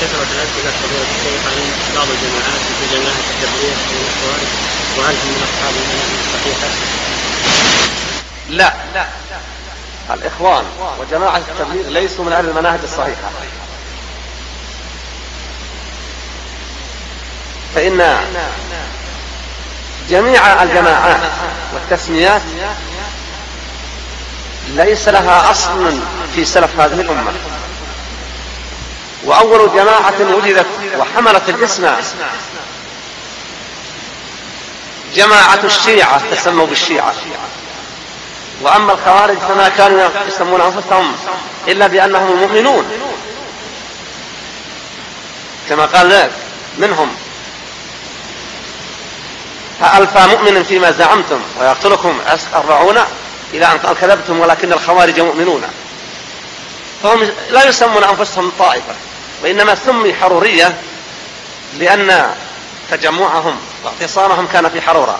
كثرت الاسئله فضيله الشيخ عن بعض الجماعات مثل جماعة التبليغ الاخوان وهل هم من أصحاب المنهج الصحيحه؟ لا لا. الإخوان وجماعة التبليغ ليسوا من أهل المناهج الصحيحة. فإن جميع الجماعات والتسميات ليس لها أصل في سلف هذه الأمة. وأول جماعة وجدت وحملت الإسم. جماعة الشيعة تسموا بالشيعة. وأما الخوارج فما كانوا يسمون أنفسهم إلا بأنهم المؤمنون كما قال ذلك منهم. فألفى مؤمن فيما زعمتم ويقتلكم أربعون إلى أن كذبتم ولكن الخوارج مؤمنون. فهم لا يسمون أنفسهم طائفة. وإنما سمي حرورية لأن تجمعهم واعتصامهم كان في حرورة.